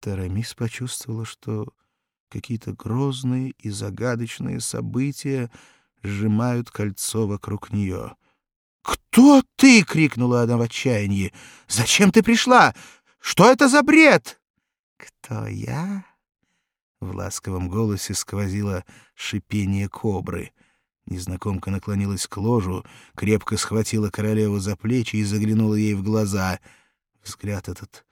Тарамис почувствовала, что какие-то грозные и загадочные события сжимают кольцо вокруг нее. «Кто ты?» — крикнула она в отчаянии. «Зачем ты пришла? Что это за бред?» «Кто я?» В ласковом голосе сквозило шипение кобры. Незнакомка наклонилась к ложу, крепко схватила королеву за плечи и заглянула ей в глаза. Взгляд этот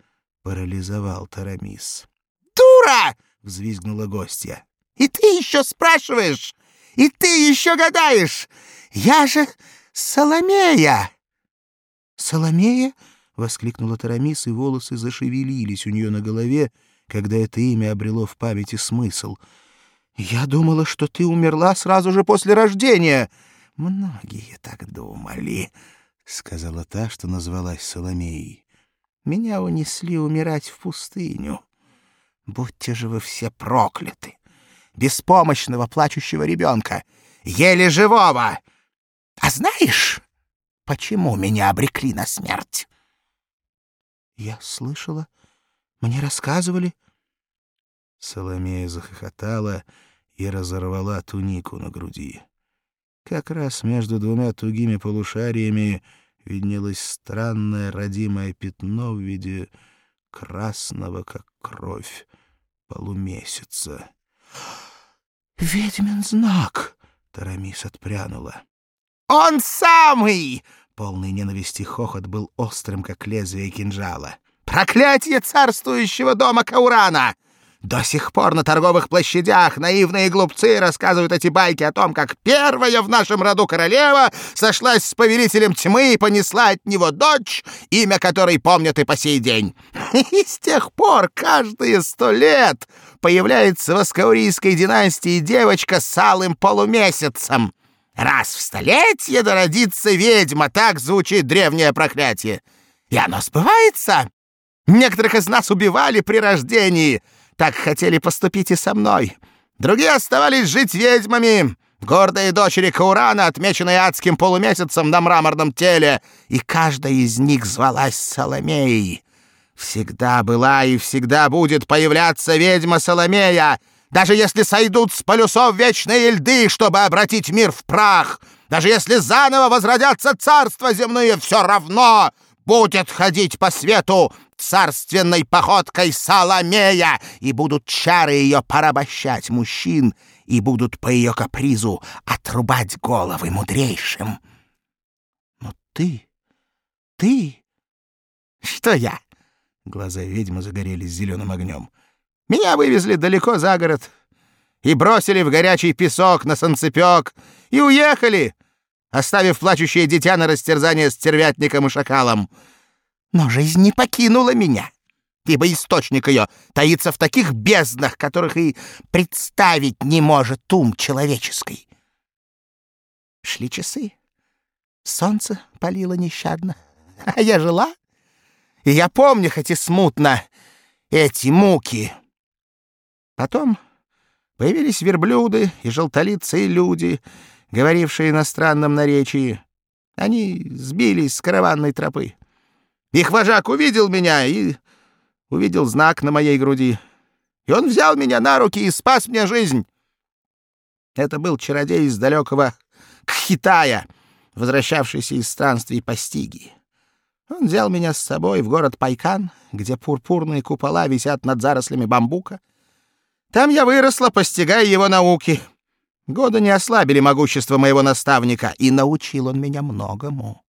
парализовал Тарамис. «Дура!» — взвизгнула гостья. «И ты еще спрашиваешь? И ты еще гадаешь? Я же Соломея!» «Соломея?» — воскликнула Тарамис, и волосы зашевелились у нее на голове, когда это имя обрело в памяти смысл. «Я думала, что ты умерла сразу же после рождения!» «Многие так думали», — сказала та, что назвалась Соломеей. «Меня унесли умирать в пустыню. Будьте же вы все прокляты! Беспомощного плачущего ребенка, еле живого! А знаешь, почему меня обрекли на смерть?» «Я слышала», мне рассказывали. Соломея захохотала и разорвала тунику на груди. Как раз между двумя тугими полушариями виднелось странное родимое пятно в виде красного, как кровь, полумесяца. «Ведьмин знак!» — Тарамис отпрянула. «Он самый!» — полный ненависти хохот был острым, как лезвие кинжала. Проклятие царствующего дома Каурана! До сих пор на торговых площадях наивные глупцы рассказывают эти байки о том, как первая в нашем роду королева сошлась с повелителем тьмы и понесла от него дочь, имя которой помнят и по сей день. И с тех пор каждые сто лет появляется в Аскаурийской династии девочка с алым полумесяцем. Раз в столетие да родится ведьма, так звучит древнее проклятие. И оно сбывается. Некоторых из нас убивали при рождении. Так хотели поступить и со мной. Другие оставались жить ведьмами. Гордые дочери Каурана, отмеченные адским полумесяцем на мраморном теле. И каждая из них звалась Соломеей. Всегда была и всегда будет появляться ведьма Соломея, даже если сойдут с полюсов вечные льды, чтобы обратить мир в прах, даже если заново возродятся царства земные, все равно будет ходить по свету царственной походкой Соломея, и будут чары ее порабощать мужчин, и будут по ее капризу отрубать головы мудрейшим. Но ты, ты... Что я? Глаза ведьмы загорелись зеленым огнем. Меня вывезли далеко за город и бросили в горячий песок на санцепек и уехали, оставив плачущее дитя на растерзание стервятником и шакалом. Но жизнь не покинула меня, ибо источник ее таится в таких безднах, которых и представить не может ум человеческий. Шли часы, солнце палило нещадно, а я жила, и я помню, хоть и смутно, эти муки. Потом появились верблюды и желтолицые люди, говорившие иностранном наречии. Они сбились с караванной тропы. Их вожак увидел меня и увидел знак на моей груди. И он взял меня на руки и спас мне жизнь. Это был чародей из далекого Кхитая, возвращавшийся из странствий по Стиги. Он взял меня с собой в город Пайкан, где пурпурные купола висят над зарослями бамбука. Там я выросла, постигая его науки. Годы не ослабили могущество моего наставника, и научил он меня многому.